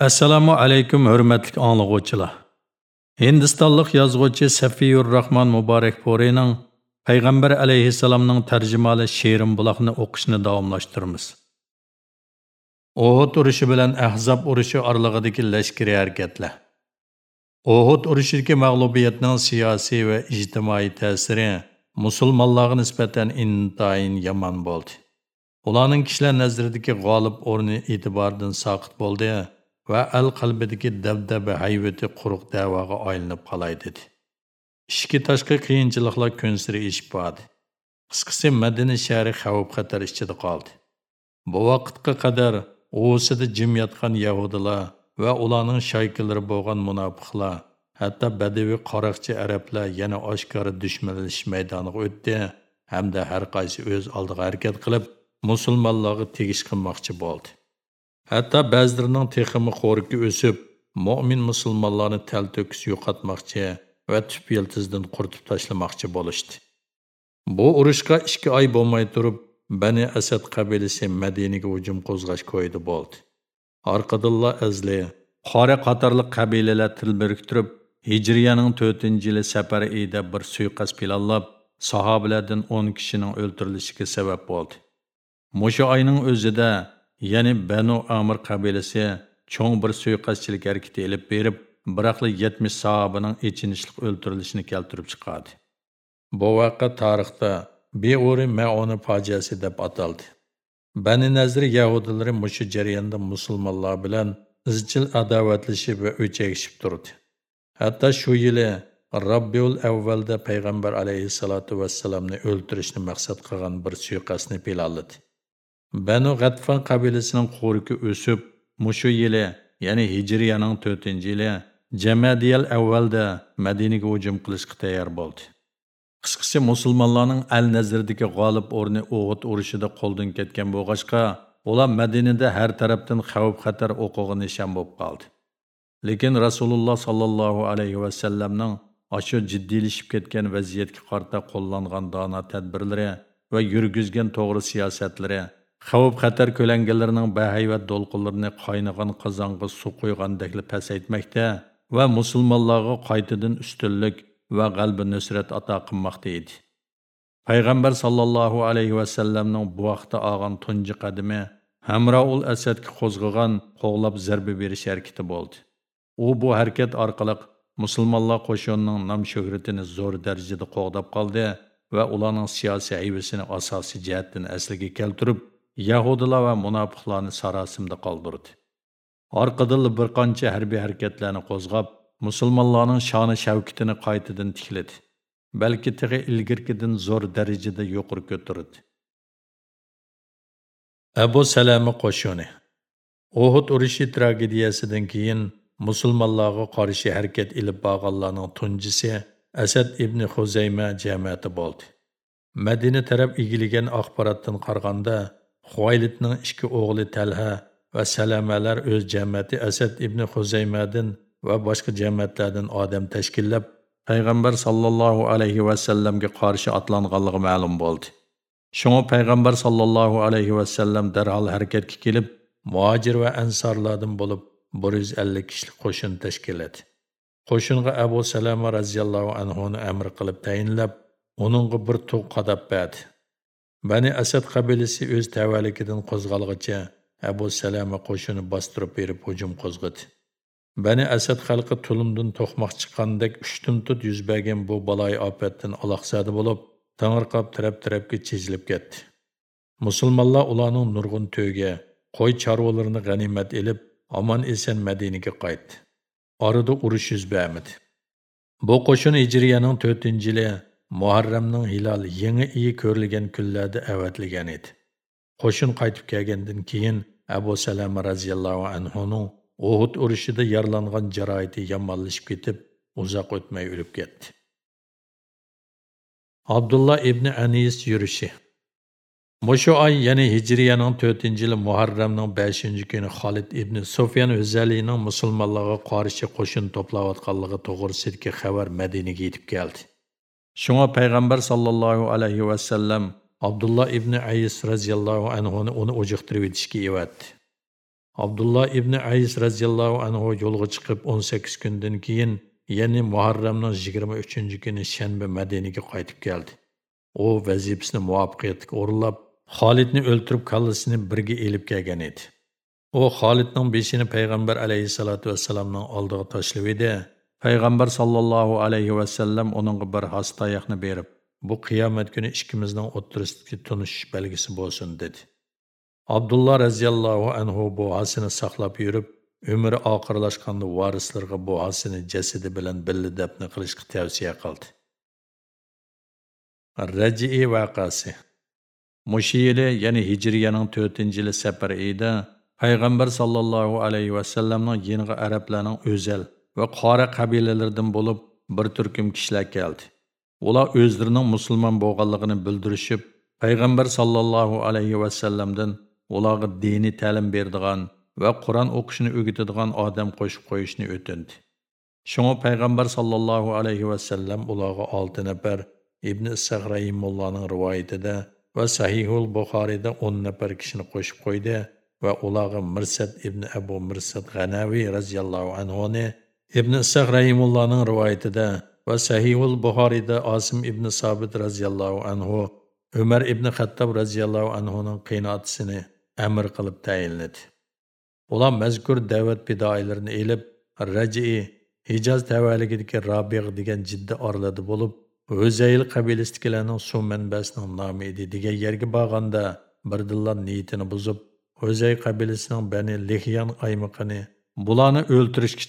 Assalomu alaykum hurmatli anglovchilar. Hindistonlik yozuvchi Safiyur Rahman Muborak Porining Payg'ambar alayhissalomning tarjimali she'rim buloqni o'qishni davomlashtiramiz. Uhud urushi bilan Ahzab urushi oralig'idagi lashkariy harakatlar. Uhud urushidagi mag'lubiyatning siyosiy va ijtimoiy ta'siri musulmonlarga nisbatan intayin yomon bo'ldi. Ularning kishilar nazaridagi g'olib o'rni e'tibordan soqit bo'ldi. Va al qalbidagi dabdaba hayvati quruq davoga aylanib qolay dedi. Ishki tashqi qiyinchiliklar kun siri eshib bordi. Qisqasi madina shahri xavf xatar ichida qoldi. Bu vaqtga qadar o'sida jim yotgan yahudilar va ularning shaykillari bo'lgan munofiqlar hatto badaviy qaroqchi arablar yana oshkora dushmanlashish maydoniga o'tdi hamda har qaysi o'z oldiga harakat qilib musulmonlarga tegish qilmoqchi bo'ldi. Hatta ba'zilarining teximi xo'riki o'sib, mu'min musulmonlarni talto'kis yo'qotmoqchi va tup yiltizdan quritib tashlamoqchi bo'lishdi. Bu urushga 2 oy bo'lmay turib, Bani Asad qabilasi Madinaga hujum qo'zg'ash qo'ydi bo'ldi. Orqadilla Azli, Qora qatorli qabilalar til biriktirib, Hijriyaning 4-yili safar ida bir suiqasd planlab, sahobalardan 10 kishining o'ltirilishiga sabab bo'ldi. Mushu oyning o'zida ya'ni Banu Amir qabilasi cho'ng bir suiqasdchilik harakati elib berib, biroqla 70 sahobaning echinishlik o'ldirilishini keltirib chiqardi. Bu voqea tarixda Be'uri Maoni fojiasi deb ataldi. Bani Nazir yahudilari mushu jarayonda musulmonlar bilan izchil adovatlashib va o'chakishib turdi. Hatto shu yili Rabbiul avvalda payg'ambar alayhissalatu vassalamni o'ldirishni maqsad qilgan bir suiqasdni planladi. Banu G'atfan qabilasining өсіп, мұшу елі, яны Хиджирияның 4-yili Jamadiyal avvalda Madinaga hujum qilishga tayyor bo'ldi. Qisqasi musulmonlarning al nazirdagi g'olib o'rni Uhud urushida qo'ldan ketgan bo'lg'achqa, ular Madinada har tarafdan xavf xatar o'qig'i nishon bo'lib qoldi. Lekin Rasululloh sallallohu alayhi va sallamning ashu jiddiylashib ketgan vaziyatga qarta qo'llangan dono tadbirlari va yurgizgan to'g'ri siyosatlari Xavf xatar ko'langanlarining bahayvat do'lqinlarini qaynagan qozonga suv qo'ygandekli pasaytmoqda va musulmonlarga qaytadan ustunlik va g'albi nusrat ato qilmoqda edi. Payg'ambar sallallohu alayhi va sallamning bu vaqtda olgan tunji qadami Hamraul Asadga qo'zg'agan qo'g'lab zarba berish harakati bo'ldi. U bu harakat orqali musulmonlar qo'shinining nom shuhratini zo'r darajada qo'g'dab qoldi va ularning siyosiy aybisini asosiy jihatdan asliga keltirib Yahudilar va munofiqlarni sarosimda qoldirdi. Orqadan bir qancha harbiy harakatlarni qo'zg'ab, musulmonlarning shoni shavkitini qaytadan tikladi. balki tig'i ilgirkidan zo'r darajada yuqori ko'tardi. Abu Salama qo'shuni Uhud urushi tragediyasidan keyin musulmonlarga qarshi harakat ilib borganlarning tunjisi Asad ibn Xuzayma jamiyati bo'ldi. Madina taraf egilgan axborotdan qaraganda Xuvaylidning ikki o'g'li Talha va Salamalar o'z jamiyati Asad ibn Xuzaymadan va boshqa jamiyatlardan odam tashkillab payg'ambar sallallohu alayhi va sallamga qarshi otlanganligi ma'lum bo'ldi. Shunga пайғамбар sallallohu алейхи ва саллам darhol harakatga kelib, muhojir ва ansorlardan bo'lib 150 kishilik qo'shin tashkil etdi. Qo'shinga Абу Salama radhiyallohu anhu ni amr qilib tayinlab, uningga bir to'q. Bani Asad qabilasi o'z tavalligidan qo'zg'alg'icha Abu Salama qo'shini bostirib berib hujum qo'zg'adi. Bani Asad xalqi tulumdan to'qmoq chiqqandek ushtum tut yuz bergan bu baloy ofatdan aloqsadi bo'lib, tangirqab taraf-tarafga chizilib ketdi. Musulmonlar ularning nurg'un to'yga, qo'y chorvalarini g'animat elib, omon eson Madinaga qaytdi. Orada urush yuz bermadi. Bu qo'shin Hijriyaning 4-yili Muharramning hilol yangi iyi ko'rilgan kunlarda avatilgan edi. Qo'shin qaytib kelgandan keyin Abu Salama radhiyallohu anhuning Uhud urushida yaralangan jarohati yomonlashib ketib, uzoq o'tmay o'lib ketdi. Abdullah ibn Anis yurishi Mushu oy, ya'ni Hijriyaning 4-yili Muharramning 5-kuni Khalid ibn Sufyan O'zalining musulmonlarga qarshi qo'shin to'playotganligi to'g'risidagi xabar Madinaga yetib keldi. Шуңа пайғамбар саллаллаху алейхи саллам Абдулла ибн Айис разияллаху анхуны оны ожықтырып етішке еветті. Абдулла ибн Айис разияллаху анху жолға чықып 18 күнден кейін, яны Мухаррамның 23-ші күні шәнбе мәдениге қайтып келді. О вазипсini muvaffaqiyatlik o'rinlab Xolidni o'ltirib kallasini birga elib kelgan edi. O Xolidning beshini payg'ambar alayhisolatu ва oldiga tashlab edi. Payg'ambar sallallohu alayhi vasallam uningga bir hastoyoqni berib, bu qiyomat kuni ikkimizning o'ttirisidagi tunishish belgisi bo'lsin dedi. Abdullah raziyallohu anhu bu hasini saqlab yurib, umri oxirlashganda varislarga bu hasini jasadi bilan birga dafn qilishga tavsiya qildi. Raji'i vaqasi Mushi yili, ya'ni Hijriyaning 4-yili safar oyida payg'ambar sallallohu alayhi vasallamning yeniga arablarning o'zal va qora qabilalardan bo'lib bir turkum kishilar keldi. Ular o'zlarining musulmon bo'lganligini bildirishib, payg'ambar sallallohu alayhi vasallamdan ularga diniy ta'lim beradigan va Qur'on o'qishni o'rgatadigan odam qo'shib qo'yishni o'tindi. Shunga payg'ambar sallallohu alayhi vasallam ularga 6 nafar Ibn Isaq rahimullohning rivoyatida va Sahihul Buxoriyda 10 nafar kishini qo'shib qo'ydi va ularga Mirsad ibn Abu Mirsad G'anaviy radhiyallohu anhu ni Ibn Isaq rahimullohning rivoyatida va Sahihul Buxoriyda Osim ibn Sabit radhiyallohu anhu Umar ibn Xattob radhiyallohu anhuning qiynoatisini amr qilib tayinladi. Ular mazkur da'vat fidoilarini elib, Raji'i Hijoz tavalligidagi Rabiq degan jiddi orladi bo'lib, O'zayl qabilasidagilarning suv manbasining nomi edi degan yerga borganda birdillar niyatini buzib, O'zay qabilasining Bani Lihyan aymiqini bularni o'ltirishga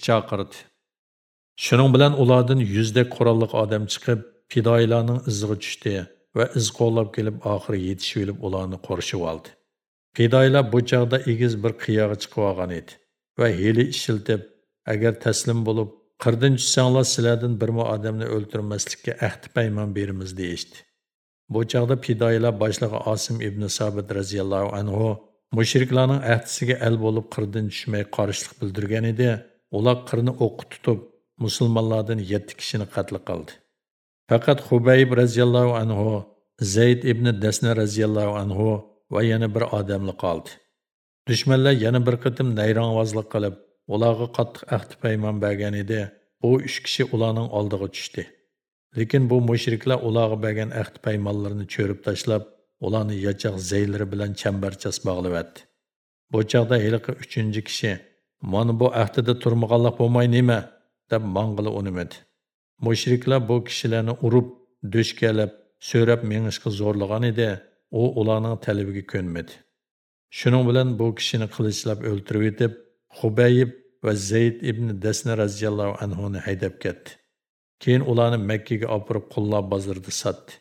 chaqirdi. Shuning bilan юздек yuzda qurolliq odam chiqib, fidoilarning iziga tushdi va iz qo'llab kelib oxiri yetishib olib ularni qorishib oldi. Fidoilar bu chaqda egiz bir qiyoga chiqib olgan edi va heli ishiltib, agar taslim bo'lib, qirdan tushsanglar sizlardan birma odamni o'ltirmaslikka ahd paymon beramiz deyishdi. Бұ chaqda пидайла башлығы Асым ibn Сабит radhiyallohu anhu mushriklarning ahdisiga al bo'lib qirdan tushmay qarshilik bildirgan edi. Ular qirni o'q tutib, musulmonlardan yetti kishini qatl qildi. Faqat Xubayb roziyallohu anhu, Zayd ibn Dasna roziyallohu anhu va yana bir odamli qoldi. Dushmanlar yana bir qitim nayrongvozlik qilib, ularga qattiq ahd paymon bergan edi. Bu uch kishi ularning oldiga tushdi. Lekin bu mushriklar ularga bergan ahd paymonlarini cho'rib tashlab, ularni yochoq zaylari bilan chambarchas bog'layapti. Bu chog'da heliqi 3 kishi "Mana bu ahdida turmaganlik bo'lmay nima?" Deb mang'ili unimadi. Mushriklar bu kishilarni urib, do'shkalab, so'rab mengishga zo'rlagan edi. u ularning talabiga ko'nmadi. Shuning bilan bu kishini qilichlab o'ltirib etib, Xubayib va Zayd ibn Dasna roziyallohu anhuni haydab ketdi. Keyin ularni Makkaga opirib qullar bozorida sotdi.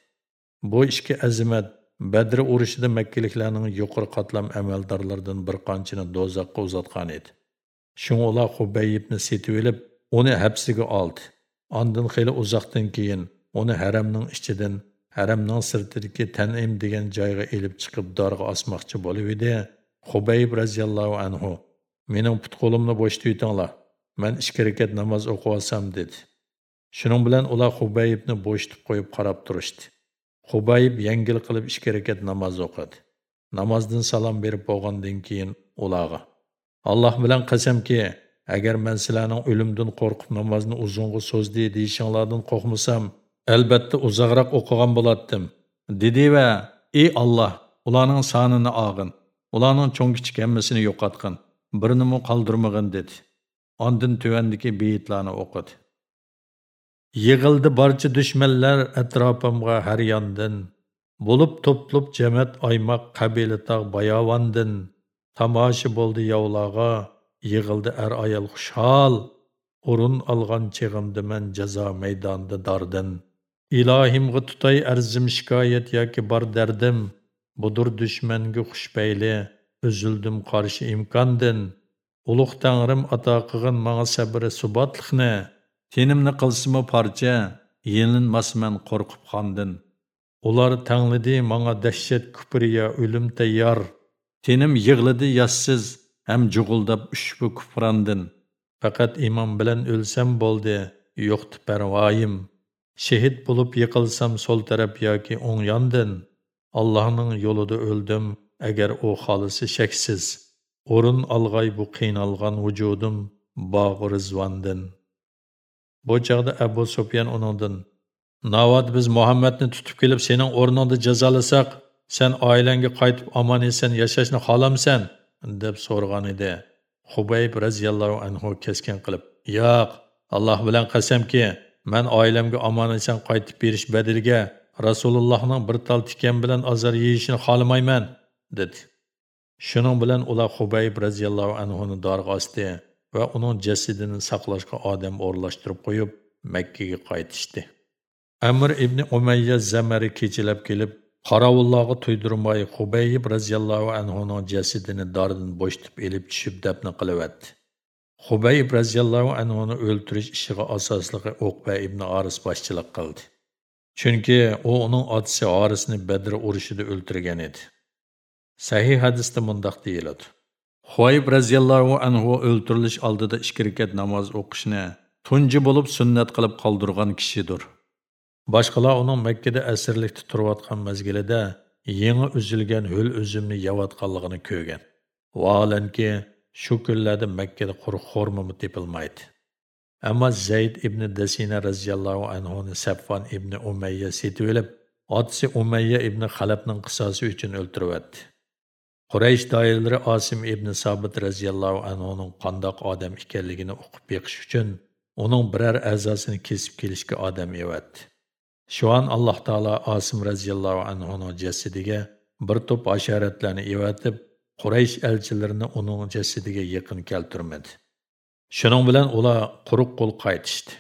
Bu ishki azimat Badr urushida Makkaliklarning yuqori qatlam amaldorlaridan bir qanchini do'zaxga uzatgan edi. Shunga ular Xubayibni setib olib, uni hapsiga oldi. Ondan xeyli uzoqdan keyin uni haramning ichidan haramning sirtidagi Tanim degan joyga elib chiqib dorga osmoqchi bo'lib edi. Xubayb radhiyallohu anhu mening put qo'limni bo'sh tutinglar. Men ikki rakat namoz o'qib olsam dedi. Shuning bilan ular Xubaybni bo'shitib qo'yib qarab turishdi. Xubayb yengil qilib ikki rakat namoz o'qidi. Namozdan salom berib bo'lgandan keyin ularga Alloh bilan qasamki, agar men sizlarning o'limdan qo'rqib namozni uzunga so'zdi deyishinglardan qo'rqmasam, albatta uzoqroq o'qigan bo'lardim. Dedi va ey Alloh ularning sonini og'in. Ularning cho'ng kichik hammasini yo'qotgin. Birinimi qoldirmag'in dedi. Ondin tuvandiki beyitlarni o'qidi yig'ildi barcha dushmanlar atrofimga har yondin bo'lib to'plab jamat oymoq qabila tog' bayovondin tomosha bo'ldi yovlarga yig'ildi ar ayol xushhol o'rin olgan chig'imdi man jazo maydonida dordin İlahimg'i tutay arzim shikoyat yoki bor dardim, budur dushmanga xushpayli, uzildim qarshi imkondin. Ulug' Tangrim ato qilgin manga sabri subotliqni, tenimni qilsimi parcha, yelinmasman qo'rqib qondin. Ular tanglidi manga dahshat kupriya o'lim tayyor. Tenim yig'lidi yassiz, ham jug'uldab ushbu kufrandin. Faqat imom bilan o'lsam bo'ldi, yo'qdi parvoyim. Şehit bo'lib yiqilsam sol taraf yoki o'ng yondan, Allohning yo'lida o'ldim, agar u xolisi shaksiz. o'rin olg'ay bu qiynalgan vujudim bog'i rizvondin bu chog'da abu sufyan uningdan navot biz muhammadni tutib kelib sening o'rningda jazolasak sen oilangga qaytib omon eson yashashni xohlamsan deb so'rgan edi. Hubayb roziyallohu anhu keskin qilib yo'q alloh bilan qasamki man oilamga omon eson qaytib berish badiliga rasulullohning bir tal tikan bilan azor yeyishini xohlamayman dedi. Shuning bilan ular hubayb roziyallohu anhuni dorga osdi va uning jasadini saqlashga odam o'rlashtirib qo'yib makkaga qaytishdi. Amir ibn umayya zamari kechalab kelib qorovullarga to'ydirmay hubayb roziyallohu anhuning jasadini doridan bo'shtib elib tushib dafn qilyapti hubayb roziyallohu anhuni o'ltirish ishiga asosligi uqba ibn aris boshchilik qildi. Chunki u uning otasi orisni badr urushida o'ltirgan edi. Sahih hadisda mundaq deyiladi. Huayb raziyallohu anhu o'ltirilish oldida ikki rakat namoz o'qishni tunji bo'lib sunnat qilib qoldirgan kishidir. Boshqalar uning Makkada asirlikda turayotgan mezgilida yangi uzilgan ho'l uzumni yeyotganligini ko'rgan. Vaholanki shu kunlarda Makkada quruq xormami tepilmaydi. Ammo Zayd ibn Dasina raziyallohu anhu ni Safvan ibn Umayya setib olib, otasi Umayya ibn Xalabning qisosi uchun o'ltiribdi. Quraysh doiralari Osim ibn Sabit radhiyallohu anhuning qandoq odam ekanligini o'qib beqish uchun uning biror a'zosini kesib kelishga odam evatdi. Shu an Alloh taolo Osim radhiyallohu anhuning jasadiga bir to'p asharatlarni evatib, Quraysh elchilarini uning jasadiga yaqin keltirmadi. Shuning bilan ular quruq qo'l qaytishdi.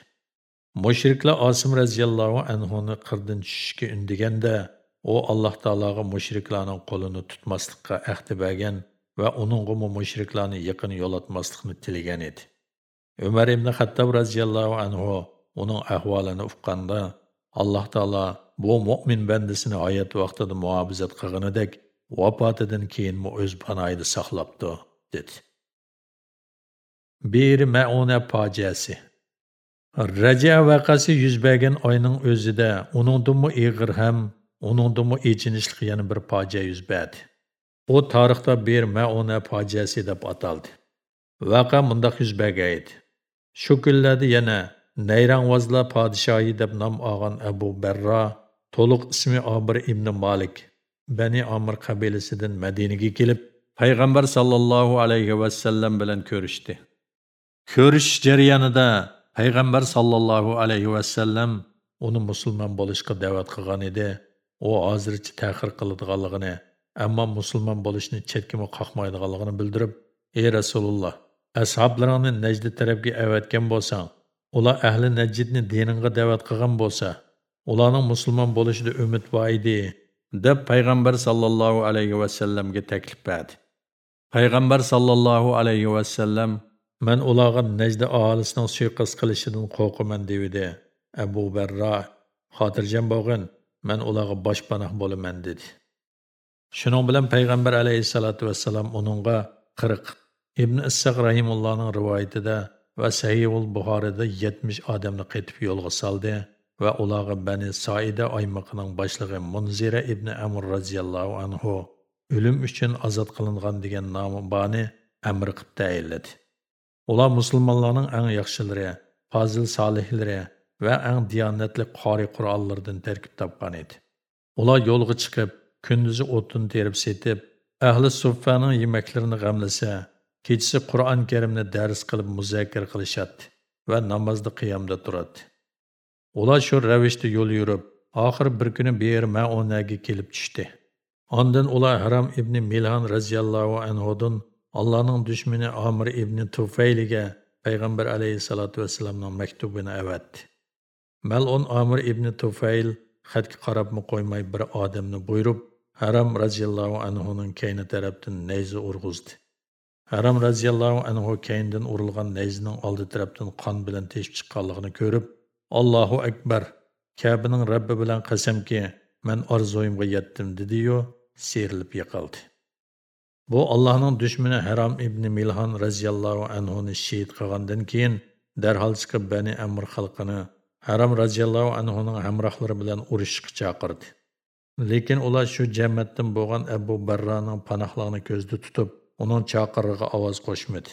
Mushriklar Osim radhiyallohu anhuni qirdan tushishga undiganda u alloh taologa mushriklarning qo'lini tutmaslikqa ahdi bergan va uningga mushriklarni yaqin yo'latmaslikni tilagan edi umar ibn hattob roziyallohu anhu uning ahvolini uqqanda alloh taolo bu mo'min bandasini hayot vaqtida muobizat qilganidek vafotidan keyin o'z panoyida saqlabdi dedi bir mauna fojiasi raja vaqasi yuz bergan oyning o'zida uningdimi ig'ir ham uningdimi echinishli yana bir fojia yuz berdi u tarixda bir mauna fojiasi deb ataldi vaqa mundoq yuz bergan edi shu kunlarda yana nayrangvozlar podshoyi deb nom olgan abu barro to'liq ismi obir ibn malik bani omir qabilasidan madinaga kelib payg'ambar sollallohu alayhi vasallam bilan ko'rishdi. Ko'rishish jarayonida payg'ambar sollallohu alayhi vasallam uni musulmon bo'lishga da'vat qilgan edi. U hozircha tahir qiladiganligini ammo musulmon bo'lishni chetkimi qoqmaydiganligini bildirib ey rasululloh ashoblaringni najdi tarafga avatgan bo'lsang ular ahli najidni diningga da'vat qilgan bo'lsa ularning musulmon bo'lishida umid bor edi deb payg'ambar sollallohu alayhi vasallamga taklif berdi. Payg'ambar sollallohu alayhi vasallam man ularga najda aholisining suiqasd qilishidan qo'rqaman devdi abu barro xotirjam bo'lg'in man ularga boshpanoh bo'laman dedi. Shuning bilan payg'ambar alayhissalotu vassalam uningga qirq ibn issaq rahimullohning rivoyatida va sahihul buxorida yetmish odamni qaytib yo'lga soldi va ularga bani soida oymoqining boshlig'i munzira ibn amr roziyallohu anhu o'lim uchun ozod qilingan degan nomi bani amr qilib tayinladi. Ular musulmonlarning eng yaxshilari fozil solihlari va eng diyonatli qori qurollardan tarkib topgan edi. Ular yo'lga chiqib kunduzi o'tin terib setib ahli suffaning yemaklarini g'amlasa kechasi qur'on karimni dars qilib muzakir qilishadi va namozda qiyomda turadi. Ular shu ravishda yo'l yurib oxir bir kuni ber maunaga kelib tushdi. Ondan ular harom ibn milhan roziyallohu anhudan allohning dushmani omir ibn tufayliga payg'ambar alayhissalotu vasallamning maktubini avatdi. Mal'un Amir ibn Tufayl xatga qarabmi qo'ymay bir odamni buyurib, Haram radhiyallohu anhuning kayni tarafdan nayza urg'izdi. Haram radhiyallohu anhu kayndan urilgan nayzining oldi tarafdan qon bilan teshib chiqqanligini ko'rib, Allohu akbar, kabining Rabbi bilan qasamki, men orzuimga yetdim dedi yo, serilib yiqildi. Bu Allohning dushmani Haram ibn Milhan radhiyallohu anhu ni shahid qilgandan keyin darhol chiqib Bani Amr xalqini harom roziyallohu anhuning hamrohlari bilan urushishga chaqirdi lekin ular shu jamiyatdan bo'lgan abu barroning panohligini ko'zda tutib uning chaqirig'iga ovoz qo'shmadi.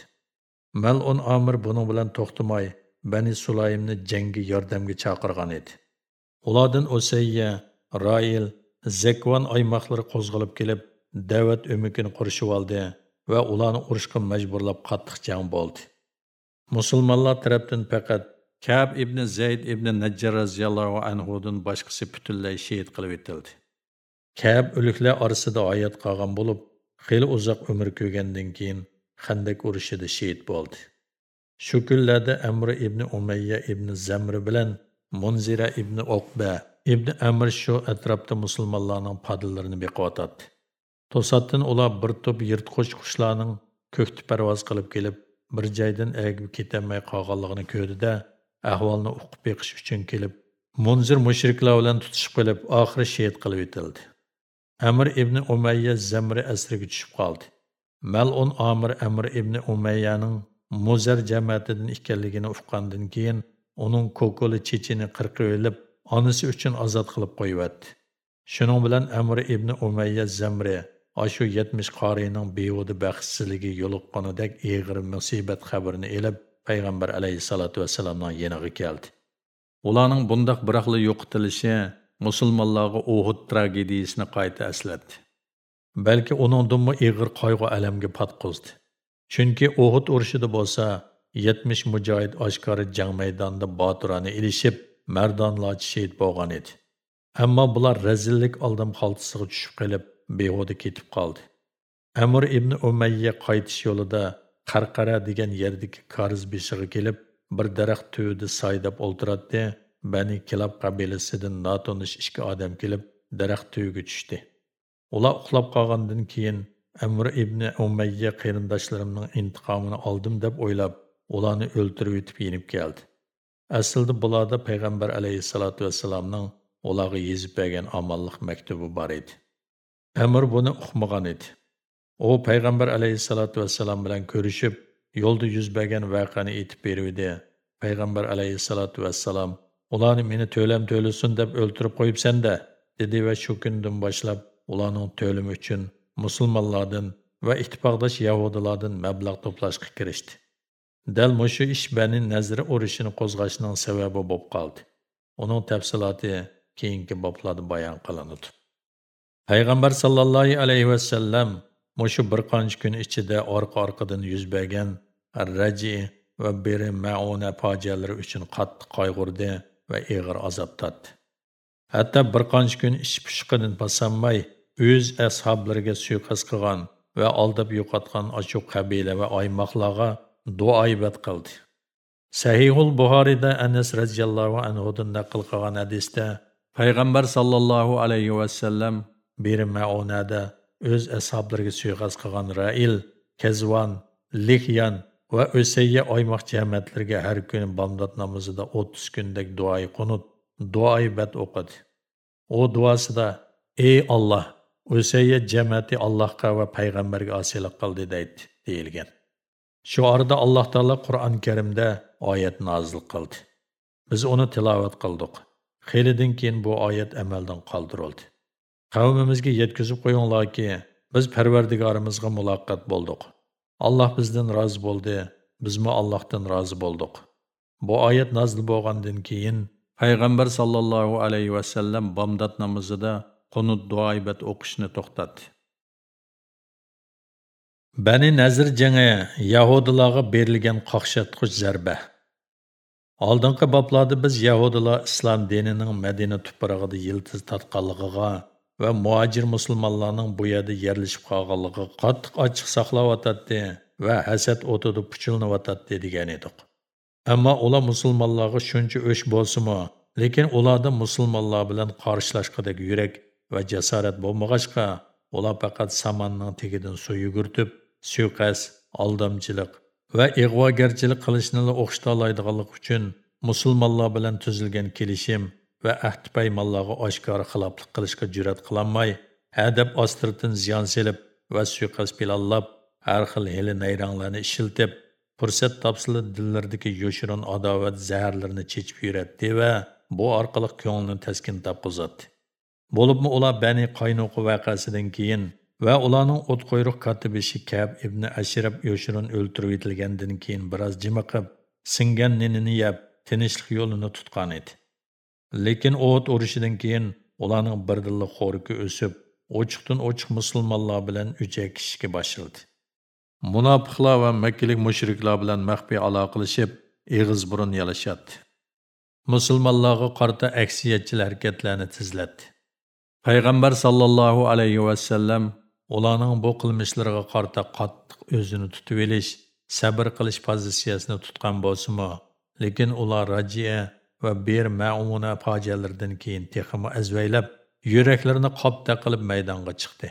Malun amir buning bilan to'xtamay bani sulaymni jangga yordamga chaqirgan edi. Ulardan osayya roil zakvan oymoqlari qo'zg'alib kelib da'vat o'mikini qurishib oldi va ularni urushga majburlab qattiq jang bo'ldi. Musulmonlar tarafdan faqat kab ibn zayd ibn najjar roziyallohu anhudan boshqasi butunlay shehid qilib etildi. Kab o'liklar orasida oyat qolgan bo'lib xeyli uzoq umr ko'rgandan keyin xandak urushida shehid bo'ldi. Shu kunlarda amri ibn umayya ibn zamri bilan munzira ibn uqba ibn amr shu atrofda musulmonlarning padillarini beqiyotadi to'satdan ular bir to'p yirtqich qushlarning ko'kda parvoz qilib kelib bir joydan agib ketolmay qolganligini ko'rdida ahvolni uqib beqish uchun kelib munzir mushriklar bilan tutishib qilib oxiri shehid qilib etildi amir ibn umayya zamri asriga tushib qoldi malun amir amir ibn umayyaning muzar jamiyatidan ekanligini uqqandan keyin uning ko'koli chechini qirqib olib onasi uchun ozod qilib qo'yyapti shuning bilan amir ibn umayya zamri ashu yetmish qorining behuda baxtsizligi yo'liqqanidek eg'ir musibat xabarini elib payg'ambar alayhissalotu vassalamning yeniga keldi ularning bundoq biroqli yo'qotilishi musulmonlarga uhud tragediyasini qayta eslatdi balki uningdinmi ig'ir qayg'u alamga patqizdi chunki uhud urushida bo'lsa yetmish mujohid oshkori jang maydonida botirona ilishib mardonlarcha shehid bo'lgan edi. Ammo bular razillik oldam xaltisiga tushib qolib behuda ketib qoldi. Amir ibn umayya qaytish yo'lida qarqara degan yerdagi kariz beshig'i kelib bir daraxt tuvida saydab o'ltiradi bani kilab qabilasidan notanish ikki odam kelib daraxt tuviga tushdi. Ular uxlab qolgandan keyin amir ibn umayya qarindoshlarimning intiqomini oldim deb o'ylab ularni o'ltirib yetib yenib keldi. Aslida bularda payg'ambar alayhissalotu vasallamning ularga yezib bergan omonlik maktubi bor edi. Amr buni uqmagan edi. U payg'ambar alayhissalotu vasallam bilan ko'rishib yo'lda yuz bergan voqeani aytib beruvdi. Payg'ambar alayhissalotu vasallam ularni meni to'lam to'lasin deb o'ltirib qo'yibsanda dedi va shu kundan boshlab ularning to'limi uchun musulmonlardan va ittifoqdosh yahudilardan mablag' to'plashga kirishdi dal mushu ish bani nazri urushini qo'zg'ashning sababi bo'lib qoldi uning tafsiloti keyingi boblarda bayon qilinadi payg'ambar sallallohu alayhi vasallam mushu bir qancha kun ichida orqa orqadan yuz bergan raji va beri mauna fojialari uchun qattiq qayg'urdi va ig'ir azob tortdi hatto bir qancha kun ish pushqidan pasanmay o'z ashoblariga suiqasd qilgan va aldab yo'qotgan ochiq qabila va oymoqlarga duoibat qildi. Sahihul buxoriyda anas roziyallohu anhudan naql qilgan hadisda payg'ambar sallallohu alayhi vasallam beri maunada o'z ashoblariga suiqasd qilgan rail kezvon lihyan va o'sayya oymoq jamiyatlariga har kuni bomdod namozida 30 kundek duoyi qunut duoibat o'qidi u duosida ey olloh o'sayya jamiyati allohga va payg'ambarga osiylik qildi deydi deyilgan. Shu orada alloh taolo qur'oni karimda oyat nozil qildi. Biz uni tilovat qildik. Xelidan keyin bu oyat amaldan qoldirildi. Qavmimizga yetkazib qo'yinglarki biz parvardigorimizga muloqot bo'ldik. Allah bizdan razı bo'ldi bizmi allohdan razı bo'ldik. Bu ayet nozil bo'lgandan keyin Peygamber sallallahu aleyhi ve sellem Bamdat namozida qunut duoibat o'qishni to'xtatdi. Bani Nazir jangi yahudilarga berilgan qaqshatquch zarba. Oldingi boblarda biz yahudilar islom dinining madina tuprog'ida yildiz tatqanligiga va muhojir musulmonlarning bu yerda yerlashib qolganligi qattiq ochiq saqlayotadi va hasad o'tida puchilinayotadi degan edik. Ammo ular musulmonlarga shuncha o'sh bo'lsimi lekin ularda musulmonlar bilan qarshilashqidek yurak va jasorat bo'lmag'achqa ular faqat саманнинг tegidan suv yugurtib suiqasd aldamchilik va ig'vogarchilik qilishni o'xshataoladiganlik uchun musulmonlar bilan tuzilgan kelishim va ahd paymonlarga oshkora xiloflik qilishga jur'at qilolmay hadab ostirdan ziyon selib va suiqasd planlab har xil hili nayranglarni ishiltib fursat topsila dillardagi yoshirin adovat zaharlarni chechib yuratdi ва bu orqali ko'ngilni taskin topqizadi bo'libmi ular bani qaynoqi voqeasidan keyin ва ularning o't qo'yruq katibishi Kab ibn Ashrab Yoshirin o'ltirib etilgandan keyin biroz jimiqib, singan ninini yeb, tinchlik yo'lini tutgan edi. Lekin o't urishidan keyin ularning birdilla xo'riki o'sib, ochiqdan ochiq musulmonlar bilan uchakishga boshladi. Munofiqlar va Makkalik mushriklar bilan maxfiy aloqalashib, eg'iz burun yalashadi. Musulmonlarga qarta aksiyatchil harakatlarni tizlatdi. Payg'ambar sallallohu alayhi va sallam ularning bu qilmishlariga qarta qattiq o'zini tutib olish, sabr qilish pozitsiyasini tutgan bo'lsa-mu, lekin ular rajia va bir mauna fojialaridan keyin texmi azvaylab, yuraklarini qopda qilib maydonga chiqdi.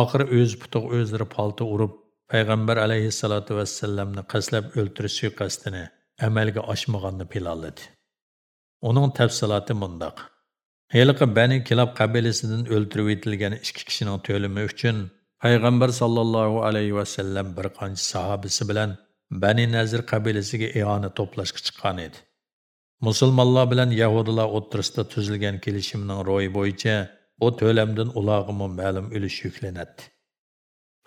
Oxiri o'z putuq o'zlari palta urib, payg'ambar alayhissalatu vassalamni qaslab o'ltirish suiqasdini amalga oshmaganini planladi. Uning tafsiloti mundoq. Heliqi Bani Kilab qabilasidan o'ltirib etilgan ikki kishining to'limi uchun payg'ambar sallallohu alayhi vasallam bir qancha sahobasi bilan Bani Nazir qabilasiga iona to'plashga chiqqan edi. Musulmonlar bilan Yahudilar o'ttirisida tuzilgan kelishimning ro'yi bo'yicha bu to'lamdan ularga ma'lum ulush yuklanadi.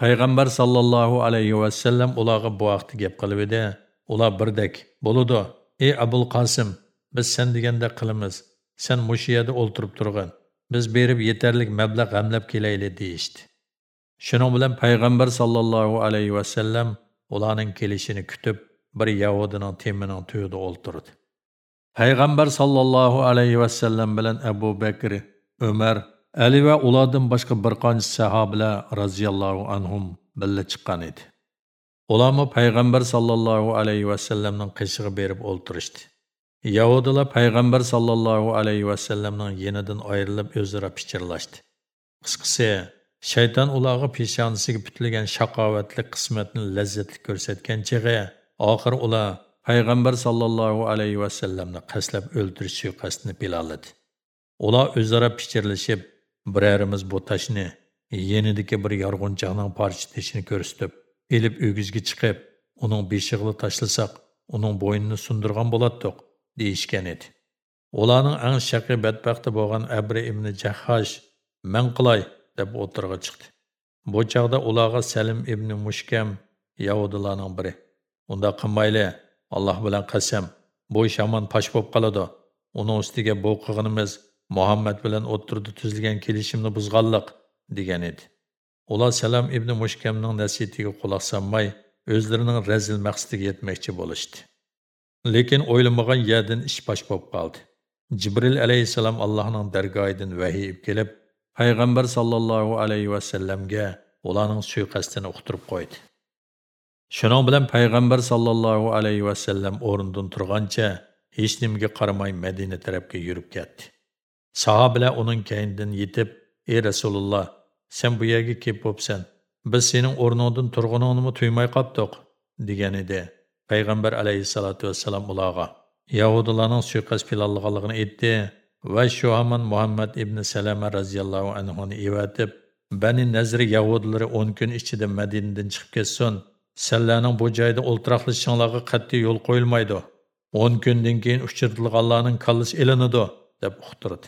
Payg'ambar sallallohu alayhi vasallam ularga bu vaqtda gap qilib edi. Ular birdek bo'ludi. Ey Abul Qasim, biz sen deganda qilamiz. Sen mushu yerda o'ltirib turg'in. Biz berib yetarlik mablag' g'amlab kelayli deyishdi. Shuning bilan payg'ambar sallallohu alayhi vasallam ularning kelishini kutib, bir Yahudining temining to'yida o'ltirdi. Payg'ambar sallallohu alayhi vasallam bilan Abu Bakr, Umar, Ali va ulardan boshqa bir qancha sahobalar radhiyallohu anhum birga chiqqan edi. Ularmi payg'ambar sallallohu alayhi vasallamning qishig'i berib o'ltirishdi. Yahudilar payg'ambar sallallohu alayhi vasallamning yenidan ayrilib o'zaro pichirlashdi. Qisqasi, shayton ularga peshonasiga bitilgan shaqovatli qismatni lazzatli ko'rsatgan chig'i, oxir ular payg'ambar sallallohu alayhi vasallamni qaslab o'ldirish suiqasdini bilaladi Ular o'zaro pichirlashib, birarimiz bu toshni yenidagi bir yorg'unchoqning parchitishini ko'rsatib, elib o'gizga chiqib, uning beshig'ini tashlasak, uning bo'ynini sundirgan bo'lardik, deyishgan edi. Ularning ang shaqi badbaxti bo'lgan Abri ibn Jahhash man qilay" deb o'tirg'a chiqdi. Bu chaqda ularga Salim ibn Mushkam Yahudilarning biri. Unda qilmaylar Alloh bilan qasam, bu shamon pash bo'lib qoladi. Uning ustiga bu qig'inimiz Muhammad bilan o'tirdi tuzilgan kelishimni buzganlik degan edi. Ular Salam ibn Mushkamning nasihatiga quloq solmay, o'zlarining razil maqsadiga yetmoqchi bo'lishdi. Lekin o'ylamagan yerdan ish pash bo'lib qoldi. Jibril alayhisalom Allohning dargohidan vahiy kelib, payg'ambar sallallohu alayhi va sallamga ularning suiqasdini uqtirib qo'ydi. Shuning bilan payg'ambar sallallohu alayhi va sallam o'rnidan turgancha hech nimaga qaramay Madina tarafga yurib ketdi. Sahobalar uning keynidan yetib, "Ey Rasululloh, sen bu yerga kelib bo'psan. Biz sening o'rningdan қаптық" tuymay еді. degan edi. Payg'ambar alayhissalatu vassalam ularga Yahudilarning suiqasd planlaganligini aytdi va shu hamon Muhammad ibn Salama radhiyallohu anhu ni evatib, Bani Nazr Yahudilari 10 kun ichida Madinadan chiqib ketsin. Sizlarning bu joyda o'ltiraqlashinglarga qat'iy yo'l qo'yilmaydi. 10 kundan keyin uchirtilganlarning kallasi ilinadi deb uqtirdi.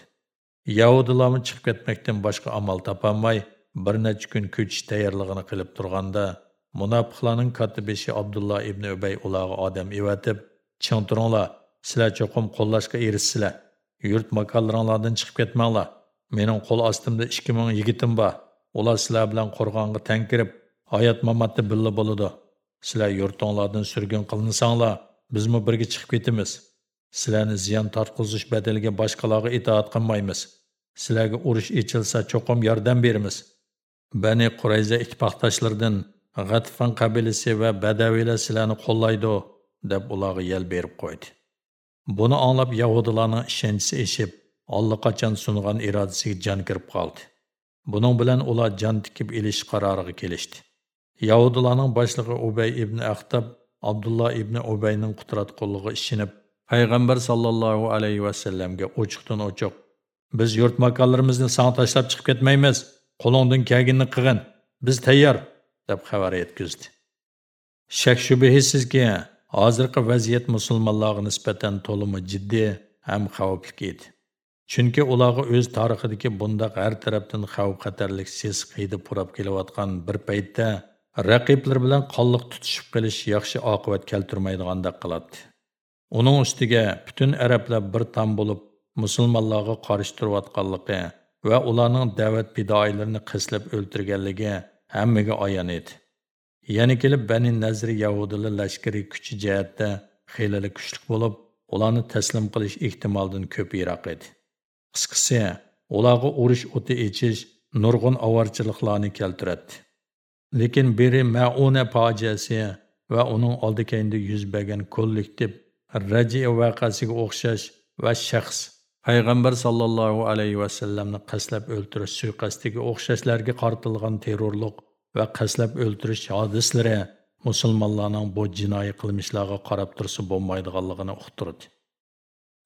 Yahudilarni chiqib ketmakdan boshqa amal topolmay, bir necha kun ko'chish tayyorligini qilib turganda, munofiqlarning katibishi Abdullah ibn Ubay ularga odam evatib, "Ching turinglar, sizlar cho'qim qo'llashga erishsizlar. Yurt makonlaringlardan chiqib ketmanglar. Mening qo'l ostimda 2000 yigitim bor. Ular sizlar bilan qo'rg'onga tankirib, hayat mamatni billa bo'ladi. Sizlar yurtinglardan surgun qilinsanglar, bizmi birga chiqib ketamiz. Sizlarni ziyon tortqizish badaliga boshqalarga itoat qilmaymiz. Sizlarga urush echilsa cho'qim yordam beramiz. Bani Qurayza ittifoqdoshlaridan G'atfan qabilasi va badaviylar sizlarni qo'llaydi deb ularga yal berib qo'ydi. Buni anglab Yahudilarning ishonchi eshib, allaqachon sungan irodasiga jon kirib qoldi. Buning bilan ular jon tikib elish qaroriga kelishdi. Yahudilarning boshlig'i Убай ибн Ахтаб Абдулла ибн Ubayning qudrat qo'llig'iga ishinib, Пайғамбар sallallohu alayhi vasallamga ochiqdan ochiq biz yurt makonlarimizni san tashlab chiqib ketmaymiz qo'lingdan kelganini qilgin biz tayyor deb хабар yetkazdi shak shubhisizki hozirgi vaziyat musulmonlarga nisbatan to'limi jiddiy ham xavfli edi chunki ularga o'z tarixidagi bundaq har tarafdan xavf xatarlik сес qiydi purab kelayotgan bir paytda raqiblar bilan qonliq tutishib qilish yaxshi oqibat keltirmaydigandek qiladi. Uning ustiga butun arablar bir tam bo'lib musulmonlarga qarshi turayotganligi va ularning da'vat fidoilarini qislab o'ltirganligi hammaga ayon edi. Yana kelib bani nazri yahudilar lashkariy kuchi jihatda xelali kuchli bo'lib ularni taslim qilish ehtimoldan ko'proq edi. Qisqasi ularga urush o'ti ichish nurg'un avorchiliklarni keltiradi. Lekin biri mauna fojiasi va uning oldi keyinda yuz bergan kollektiv raji voqeasiga o'xshash va shaxs payg'ambar sollallohu alayhi vasallamni qaslab o'ltirish suiqasdiga o'xshashlarga qartilgan terrorlik va qaslab o'ltirish hodislari musulmonlarning bu jinoiy qilmishlarga qarab tursa bo'lmaydiganligini uqtirdi.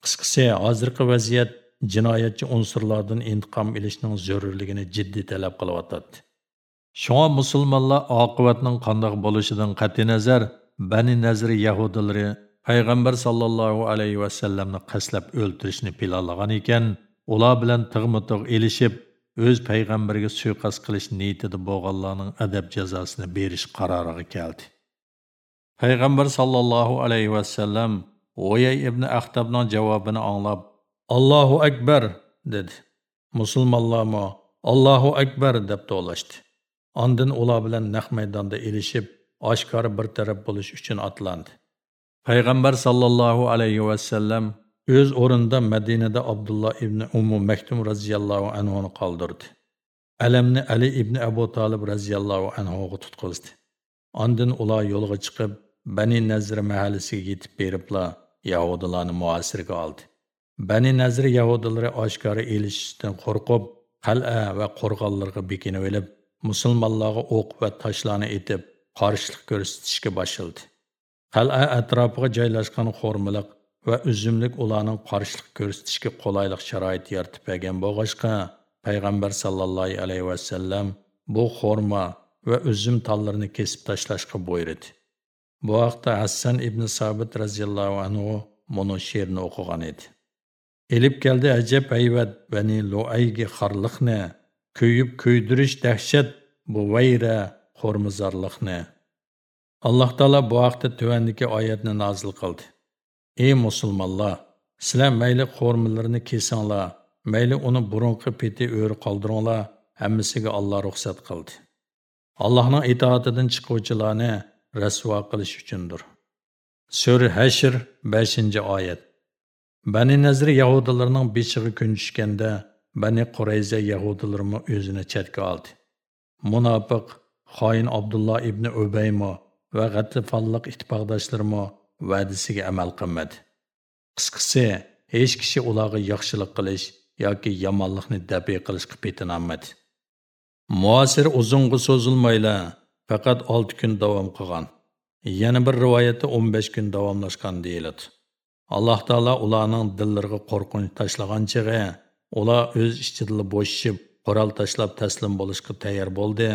Qisqasi hozirgi vaziyat jinoyatchi unsurlardan intiqom ilishning zarurligini jiddiy talab qilyotadi shunga musulmonlar oqibatning болышыдан bo'lishidan qat'iy nazar bani nazri yahudilari payg'ambar алейхи alayhi салламны qaslab o'ltirishni planlagan ekan ular bilan тығмытық елішіп, elishib o'z payg'ambariga suiqasd qilish niyatida bo'lganlarning adab jazosini berish келді. keldi payg'ambar алейхи alayhi саллам o'yay ibn axtabning javobini anglab allohu akbar dedi musulmonlarmi allohu akbar deb to'lashdi ondin ular bilan naq maydonda elishib oshkora bir taraf bo'lish uchun otlandi. Payg'ambar sollallohu alayhi vasallam o'z o'rnida madinada abdulloh ibn umu maktum roziyallohu anhuni qoldirdi. Alamni ali ibn abu tolib roziyallohu anhuga tutqizdi. Ondin ular yo'lga chiqib bani nazr mahallasiga yetib beribla yahudilarni muasirga oldi. Bani nazr yahudilari oshkora elishishdan qo'rqib qal'a va qo'rg'onlarga bekinib olib musulmonlarga o'q va toshlarni etib qarshilik ko'rsatishga boshladi qal'a atrofiga joylashgan xo'rmiliq va uzumlik ularning qarshilik ko'rsatishga qulaylik sharoit yaratib bergan bo'lg'ashqa payg'ambar sallallohu alayhi vasallam bu xo'rma va uzum tollarini kesib tashlashga buyurdi. Bu vaqtda hassan ibn sabit roziyallohu anhu buni she'rni o'qigan edi. Elib keldi ajab ayvat bani luayga xorliqni көйіп көйдіріш дәхшет bu vayra xo'rmizorliqni alloh taolo bu haqda tuvandagi oyatni nozil qildi ey musulmonlar sizlar mayli xo'rmilarni kesinglar mayli uni burunqi peti o'ri qoldiringlar hammasiga alloh ruxsat qildi allohning itoatidan chiquvchilarni rasvo qilish uchundir sura hashr 5 oyat bani nazri yahudilarining beshig'i kun tushganda bani qurayza yahudilarmi o'zini chetga oldi. Munofiq xoin abdulloh ibn ubaymo va g'attifonliq ittifoqdoshlarimi va'dasiga amal qilmadi. Qisqasi hech kishi ularga yaxshilik qilish yoki yomonlikni dabiy qilishga petinolmadi muasir uzunga so'zilmayla faqat 6 kun davom qilgan. Yana bir rivoyatda o'n besh kun davomlashgan deyiladi. Alloh taolo ularning dillariga qo'rqinch tashlagan chig'i Ola o'z işçidili boşşib, qurol tashlab taslim bo'lishga tayyor bo'ldi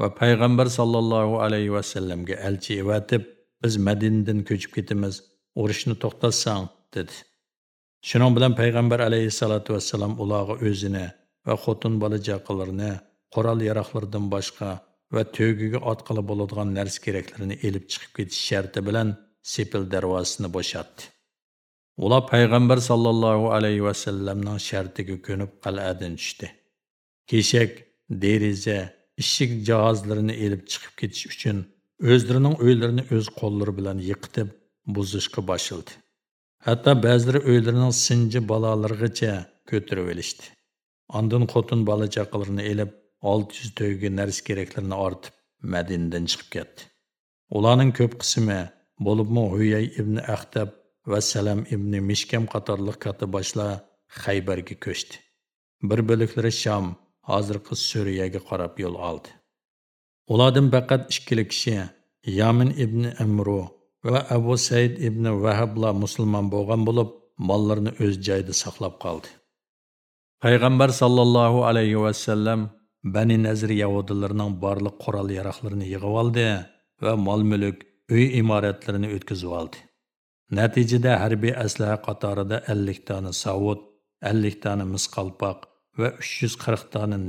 va payg'ambar aleyhi alayhi səlləmgə elchi evətib, biz madinadan ko'chib ketamiz urushni to'xtatsang dedi. Shuning bilan payg'ambar alayhissalotu vassalam ulağı o'zini va xotin bola jaqalarini qurol yaroqlardan boshqa va to'giga otqili bo'ladigan narsa keraklarini elib chiqib ketish sharti bilan sepil darvozasini bo'shatdi. Ular payg'ambar sallallohu alayhi vasallamning shartiga ko'nib qal'adan tushdi. Keshak deriza ishik jihozlarini elib chiqib ketish uchun o'zlarining uylarini o'z qo'llari bilan yiqitib buzishga boshildi. Hatto ba'zilari uylarining sinji balolargacha ko'tirib olishdi. Andin xotin bola chaqalarini elib olti yuz to'yga narsa keraklarni ortib madinadan chiqib ketdi. Ularning ko'p qismi bo'libmi huyay ibn axtab va salam ibn mishkam qatorliq katiboshlar haybarga ko'chdi. Bir bo'liklari sham hozirgi suriyaga qarab yo'l oldi. Ulardan faqat ikkili kishi yamin ibn amru va abu said ibn Vahabla musulmon bo'lgan bo'lib mollarini o'z joyida saqlab qoldi. Payg'ambar sallallohu alayhi vasallam bani nazr yahudilarining barliq qurol yaroqlarini yig'ib oldi va mol mulk uy imoratlarini o'tkazib oldi. Natijada harbiy aslaha qatorida ellik dona savut ellik tane misqalpoq va uch yuz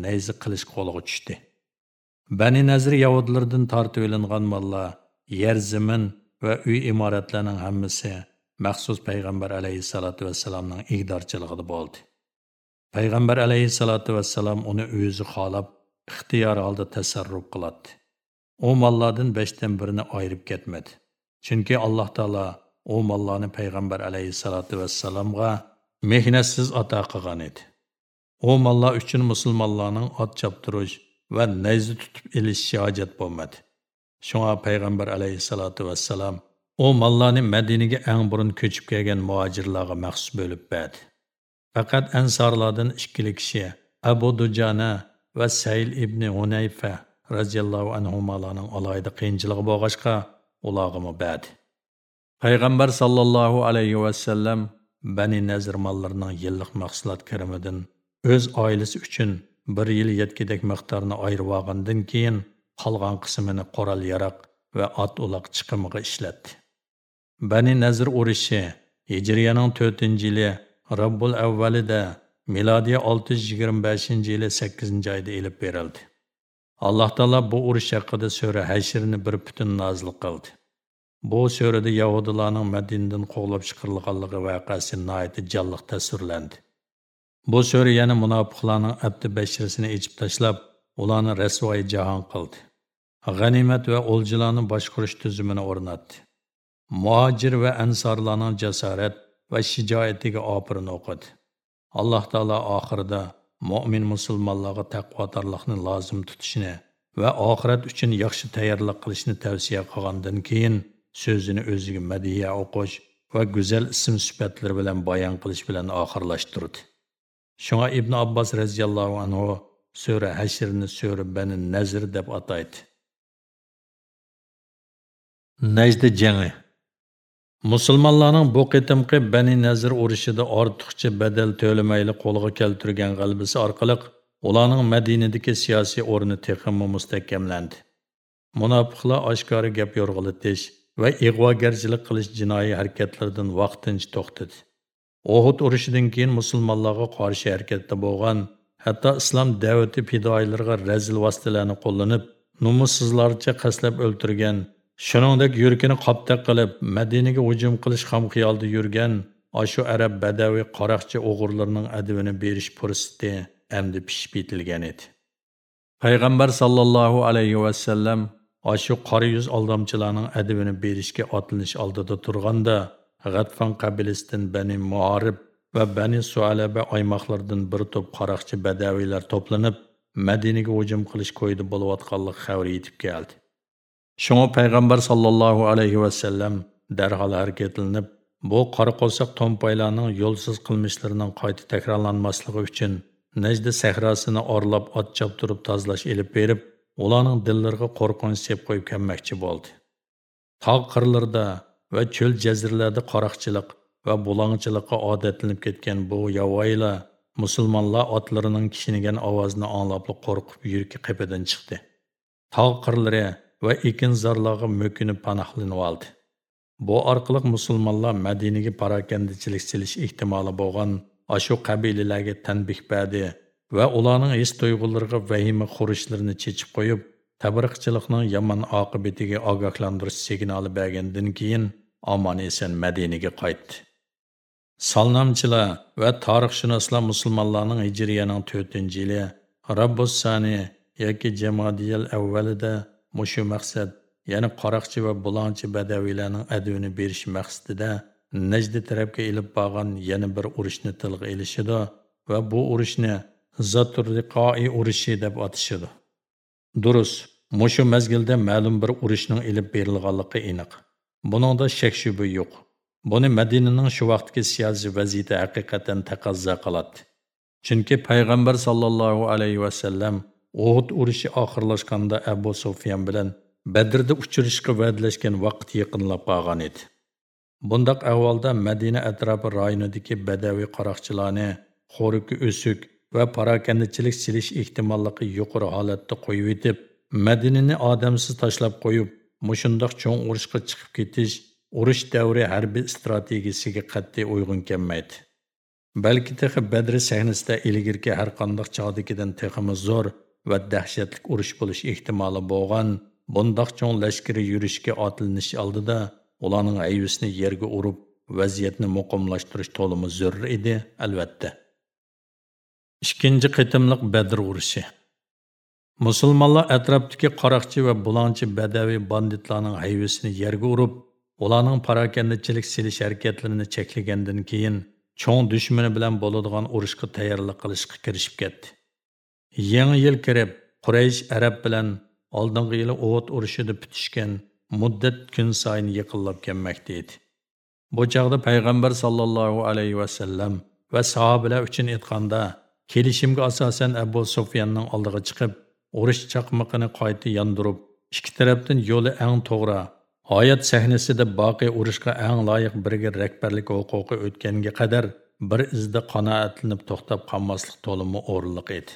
nayzi qilish qo'liga tushdi. Bani nazir yahudlardan tortib olingan mollar yer zamin va uy imoratlarining hammasi maxsus payg'ambar alayhissalotu vassalomning igdorchiligida bo'ldi. Payg'ambar alayhissalotu vassalom uni o'zi xolab, ixtiyor holda tasarruf qiladi u mollardan beshdan birini ayirib ketmadi. Chunki alloh taolo u mollarni payg'ambar alayhissalotu vassalomga mehnatsiz ato qilgan edi. U mollar uchun musulmonlarning ot choptirish va nayzi tutib ilishishi hojat bo'lmadi. Shunga payg'ambar alayhissalotu vassalom u mollarni madinaga eng burun ko'chib kelgan muhojirlarga maxsus bo'lib berdi. Faqat ansorlardan ikkili kishi abu dujana va sayl ibn hunayfa roziyallohu anhularning alohida qiyinchiligi bo'lg'achqa ularga berdi. Payg'ambar sallallohu alayhi vasallam bani nazr mollarining yillik mahsulot kirimidan o'z oilasi uchun bir yil yetkidek miqdorni ayirib olgandan keyin qolgan qismini qoral yaroq va ot uloq chiqimiga ishlatdi. Bani nazr urushi hijriyaning to'rtinchi yili robbul avvalida milodiya olti yuz yigirma beshinchi yili sakkizinchi oyda ilib berildi. Alloh taolo bu urush haqida sura hashrni bir butun nozil qildi. Bu sörede yahudilarning madinadan quvlab chiqarilganligi voqeasi nihoyatda jonliq tasvirlandi bu sura yana munofiqlarning abdi bashirsini ichib tashlab ularni rasvoyi jahon qildi g'animat va o'ljalarni boshqarish tuzumini o'rnatdi muhojir va ansorlarning jasorat va shijoatiga opirin o'qidi alloh taolo oxirida mo'min musulmonlarga taqvodorlikni lozim tutishni va oxirat uchun yaxshi tayyorlik qilishni tavsiya qilgandan keyin so'zini o'ziga madiya o'qish va go'zal ism sifatlar bilan bayon qilish bilan oxirlashtirdi. Shunga ibn abbos roziyallohu anhu so'ra hashrni sura bani nazr deb ataydi. Najdi jangi. Musulmonlarning bu qitimqi bani nazr urushida ortiqcha badal to'lamayli qo'lga keltirgan g'albisi orqali ularning madinadagi siyosiy o'rni texmi mustahkamlandi. Munofiqlar oshkora gap yo'rg'ilitish va ig'vogarchilik qilish jinoiy harakatlaridan vaqtincha to'xtadi Uhud urushidan keyin musulmonlarga qarshi harakatda bo'lgan, hatto islom da'vati fidoyilariga razil vositalarni qo'llanib, numussizlarcha qaslab o'ltirgan, shuningdek yurkini qoptaq qilib, Madinaga hujum qilish ham xiyolda yurgan ashu arab badaviy qaroqchi o'g'irlarining adibini berish fursati endi pishib yetilgan edi. Payg'ambar sollallohu alayhi vasallam Aşı qora yüz aldamçılarının advini berishga otlanish aldıda turganda G'atfan qabilasidan Bani Muharib və Bəni Sualaba oymoqlaridan bir to'p qaroqchi badaviylar to'planib, Madinaga hujum qilish ko'ydi bo'layotganlik xabari yetib gəldi. Şuna payg'ambar sallallahu alayhi va sallam dərhal harakatlanib, bu qora qo'lsaq tompaylarının yolsuz qılmışlarının qayta takrorlanmasligi üçün Najda səhrasını orlab ot choptirib tazlaş elib verib, ularning dillariga qo'rqinch sep qo'yib kelmoqchi bo'ldi. Tog' qirlarida va cho'l jazirlarda qaroqchilik va bulongchilikqa odatlanib ketgan bu yovvoyilar musulmonlar otlarining kishinigan ovozini anglabli qo'rqib yurki qipidan chiqdi. Tog' qirlari va ekinzorlarga mo'kinib panohlanib oldi. Bu orqali musulmonlar madinaga parokandichilik silish ehtimoli bo'lgan ashu qabilalarga tanbih berdi. Va ularning his tuyg'ulariga vahima xurishlarini chechib qo'yib tabriqchilikning yomon oqibatiga ogohlantirish signali bergandan keyin omon eson madinaga qaytdi. Salnomchilar va tarixshunoslar musulmonlarning hijriyaning to'rtinchi yili сани yoki jamadiyal avvalida mushu maqsad ya'ni qaroqchi va bulonchi badaviylarning advini berish maqsadida najdi tarafga ilib borgan yana bir urushni tilga ilishidi va bu urushni zaturriqoi urushi deb atashadi. durust mushu mazgilda ma'lum bir urushning ilib berilganligi aniq Buningda shak shubha yo'q. Buni Madinaning shu vaqtdagi siyosiy vaziyati haqiqatan taqozo qiladi. Chunki payg'ambar sallallohu alayhi va sallam Uhud urushi oxirlashganda Abu Sufyan bilan Badrda uchrashishga va'dalashgan vaqt yaqinlab qolgan edi. Bundaq ahvolda Madina atrofi rayonidagi badaviy qaroqchilarni xo'riki o'suk va parakandachilik silish ehtimolligi yuqori holatda qo'yib etib, Madinani odamsiz tashlab qo'yib, mushundoq cho'ng urushga chiqib ketish urush davri harbiy strategiyasiga qat'iy uyg'un kelmaydi. Balki texi badri sahnasida ilgirki har qandoq chog'dikidan teximi zo'r va dahshatli urush bo'lish ehtimoli bo'lgan bundoq cho'ng lashkari yurishga otilinish oldida ularning ayvisini yerga urib vaziyatni muqimlashtirish to'limi zarur edi albatta. Ikkinchi qitimliq badr urushi. Musulmonlar atrofdagi qaroqchi va bulonchi badaviy banditlarning hayvisini yerga urib ularning parokandachilik silish harakatlarini cheklagandan keyin cho'ng dushmani bilan bo'ladigan urushga tayyorlik qilishga kirishib ketdi. Yangi yil kirib quraysh arab bilan oldingi yili o't urushida bitishgan muddat kun sayin yaqinlab kelmoqda edi. Bu chog'da payg'ambar sollallohu alayhi vasallam va sahobalar uchun aytganda kelishimga asosan abu sufyanning oldiga chiqib urush chaqmoqini qayta yondirib ikki tarafdan yo'li ang to'g'ri hayot sahnasida boqiy urushga ang loyiq birga rahbarlik huquqi o'tganga qadar bir izda qanoatlanib to'xtab qolmaslik to'limi o'rinliq edi.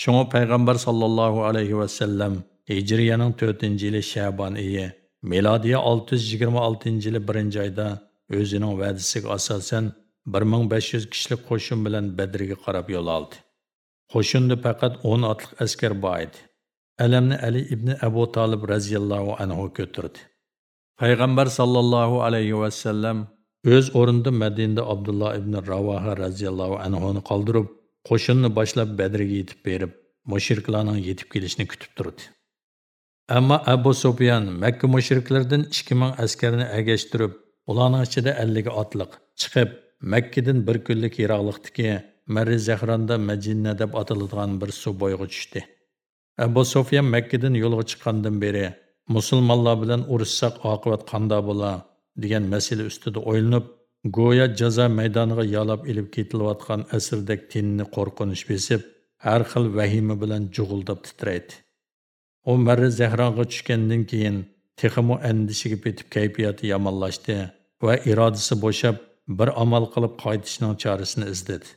Shunga payg'ambar sollallohu alayhi vasallam hijriyaning to'rtinchi yili shabon iyi milodiya olti yuz yigirma oltinchi yili birinchi oyda o'zining va'dasiga asosan bir ming besh yuz kishilik qo'shin bilan badrga qarab yo'l oldi. Qo'shinda faqat 10 otliq askar bor edi. Alamni ali ibn abu Talib roziyallohu anhu ko'tirdi. Payg'ambar sallallohu alayhi vasallam o'z o'rinda madinada abdulloh ibn ravoha anhu ni qoldirib qo'shinni boshlab badrga yetib berib mushriklarning yetib kelishini kutib turdi. Ammo abu sufyan makka mushriklaridan ikki ming askarni agashtirib ularning ichida ellik otliq chiqib makkadan bir kunlik yiroqlikdagi marri zahronda majinna deb ataladigan bir suv bo'yiga tushdi abu София makkadan yo'lga chiqqandan beri musulmonlar bilan urushsaq oqibat qanday bo'la degan masala ustida o'ylanib go'yo jazo maydoniga yolab ilib ketilayotgan asrdek tinni qo'rqinish besib har xil vahima bilan jug'uldab titraydi u marra zahronga tushgandan keyin texmu andishiga petib kayfiyati yomonlashdi va irodasi bo'shab bir amal qilib qaytishning chorasini izladi.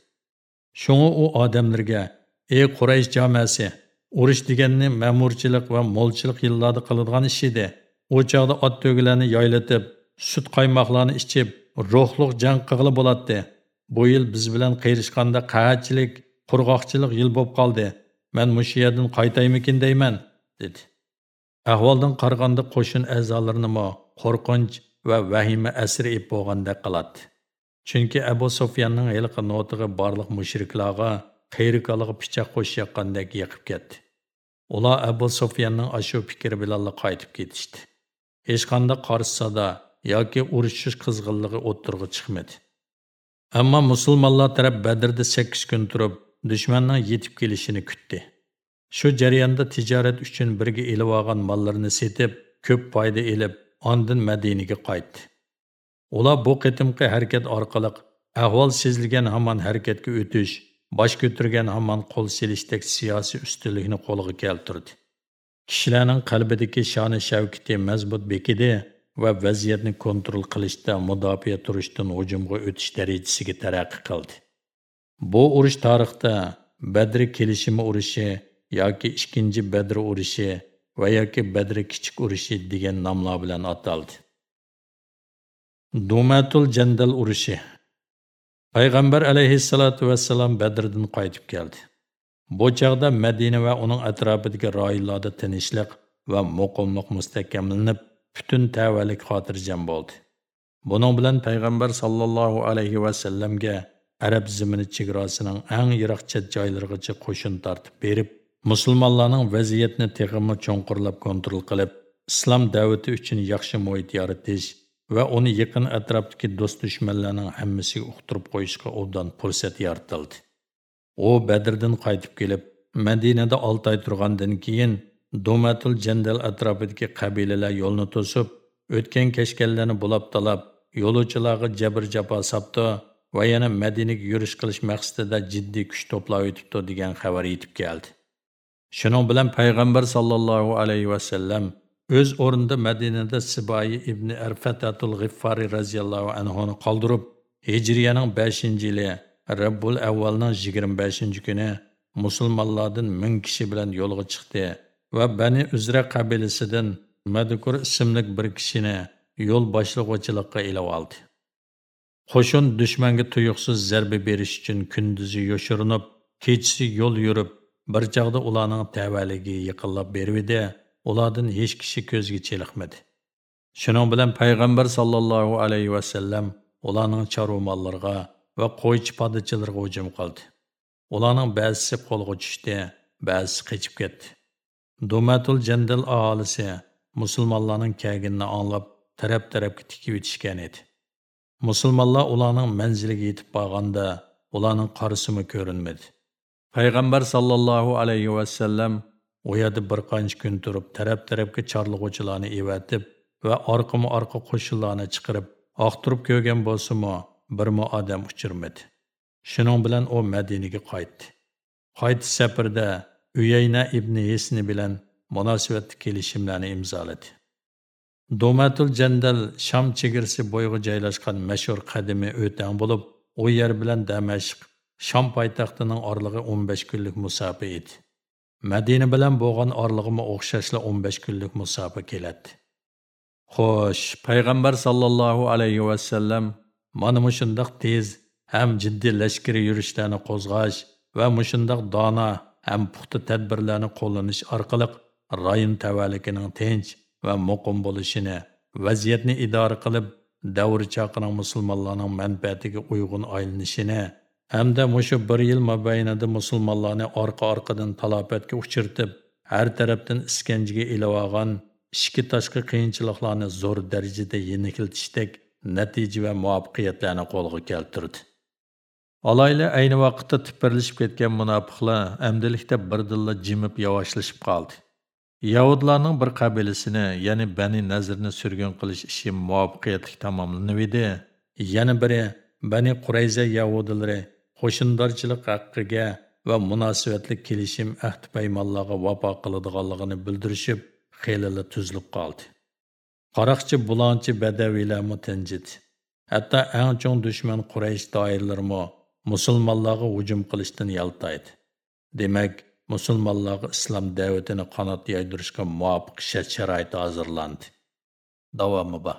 Shunga u odamlarga ey quraysh jamoasi, urush deganni ma'murchilik va mo'lchilik yillarda qiladigan ish edi. U chaqda ot to'gilarni yoylatib sut qaymoqlarni ichib ruhliq jang qilg'ili bo'ladi bu yil biz bilan qiyirishganda qahatchilik qurg'oqchilik yil bo'lib qoldi. Men mushu yerdan qaytaymikin deyman dedi. Ahvoldan qaraganda qo'shin a'zolarini mo qo'rqinch va vahima asri ib bo'lgandek qiladi. Chunki abu sufyanning haliqi notig'i barliq mushriklarga qiyriqalig'i pichoq qo'shayotgandek yiqib ketdi. Ular abu sufyanning ashu fikri bilan qaytib ketishdi. Hech qanday qarshi sada yoki urushish qizg'inligi o'ttirg'i chiqmadi. Ammo musulmonlar taraf badrda 8 kun turib dushmanning yetib kelishini kutdi. Shu jarayonda tijorat uchun birga ilib olgan mollarini setib ko'p foyda ilib ondin madinaga qaytdi. Ular bu qitimqi harakat orqali ahvol sezilgan hamon harakatga o'tish bosh götürgən hamon qo'l silişdək siyosiy ustunlikni qo'lga keltirdi kishilarning qalbidagi şanı şəvkiti mazbut bekidi va vəziyyətini kontrol qilishda mudofaa turishdan hujumga o'tish darajasiga taraqqiy qildi bu urush tarixda Badr kelishimi urushi yoki ikkinchi badr urushi va yoki Badr kichik urushi degan nomlar bilan ataldi dumatul jandal urushi payg'ambar alayhissalotu vassalom badrdan qaytib keldi. Bu chog'da madina va uning atrofidagi royillarda tinchlik va muqimlik mustahkamlanib butun tavallik xotirjam bo'ldi. Buning bilan payg'ambar sallallohu alayhi va sallamga arab zimini chegarasining eng yiroq chet joylarigacha qo'shin tortib berib musulmonlarning vaziyatni texmi cho'nqirlab kontrol qilib islom davlati uchun yaxshi muhit yaratish va uni yaqin atrofdagi do'st dushmanlarning hammasiga uqtirib qo'yishga obdan fursat yaratildi. U badrdan qaytib kelib madinada olti oy turgandan keyin domatul jandal atrofidagi qabilalar yo'lni to'sib o'tgan kashkanlarni bulab talab yo'lovchilarga jabr jafo sapdi va yana madinaga yurish qilish maqsadida jiddiy kuch to'plab o'tibdi degan xabar yetib keldi. Shuning bilan payg'ambar sollallohu alayhi vasallam o'z o'rnida madinada siboyi ibn arfatatul g'iffari roziyallohu anhuni qoldirib hijriyaning beshinchi yili rabbul avvalning yigirma beshinchi kuni musulmonlardan ming kishi bilan yo'lga chiqdi va bani uzra qabilasidan madkur ismli bir kishini yo'l boshlig'uvchilikqa ilib oldi. Qo'shin dushmanga tuyuqsiz zarba berish uchun kunduzi yoshirinib kechasi yo'l yurib bir chog'da ularning tavaligi yiqinlab bervidi ulardan hech kishi ko'zga cheliqmadi. Shuning bilan payg'ambar sollallohu alayhi vasallam ularning chorvamollarga va qo'ychi podachilarga hujum qildi. Ularning ba'zisi qo'lga tushdi ba'zisi qochib ketdi. Dumatul jandal aholisi musulmonlarning kelganini anglab taraf tarafga tikib etishgan edi. Musulmonlar ularning manziliga yetib borganda ularning qarisimi ko'rinmadi. Payg'ambar sollallohu alayhi vasallam u yerda bir qancha kun turib taraf tarafga chorlig'uvchilarni evatib va orqama orqa qo'shinlarni chiqarib oqtirib ko'rgan bo'lsimi birmi odam uchirmadi shuning bilan u madinaga qaytdi. Qaytish safarda uyayna ibn yesni bilan munosabatli kelishimlarni imzoladi. Domatul jandal sham chegarasi bo'yiga joylashgan mashhur qadimiy o'tang bo'lib u yer bilan damashq sham poytaxtining orlig'i 15 kunlik musofa edi. Madina bilan bo'lgan orlig'imi o'xshashla 15 kunlik musofa keladi. Xo'sh payg'ambar sollallohu alayhi vasallam mana mushundoq tez ham jiddiy lashkariy yurishlarni qo'zg'ash va mushundoq дана ham puxta tadbirlarni qo'llanish orqali rayon tavallikining tinch va muqim bo'lishini vaziyatni idora qilib davr chaqining musulmonlarning manfaatiga uyg'un aylanishini hamda mushu bir yil mobaynida musulmonlarni orqa orqadan talofatga uchirtib har tarafdan iskanjiga ilib ishki tashqi qiyinchiliklarni zo'r darajada yenikiltishdek natija va muvaffaqiyatlarni qo'lga keltirdi Alayla ayni vaqtda tipirlashib ketgan munofiqlar amdilikda birdilla jimib yavaşlashib qoldi. Yahudlarning bir qabilasini, ya'ni Bani Nazrni surgun qilish ishi muvaffaqiyatli tamomlanib edi. Yana biri Bani Qurayza yahudilari qo'shindorchilik haqqiga va munosabatli kelishim ahd paymonlarga vafo qiladiganligini bildirishib, xelili tuzilib qoldi. Qaroqchi bulonchi badaviylarmi tinjidi. Hatto eng chong dushman Quraysh doirlarimi musulmonlarga hujum qilishdan yaltaydi. Demak, musulmonlarga islom da'vatini qanot yaydirishga muvofiq shart-sharoit hozirlandi. Davomi bor.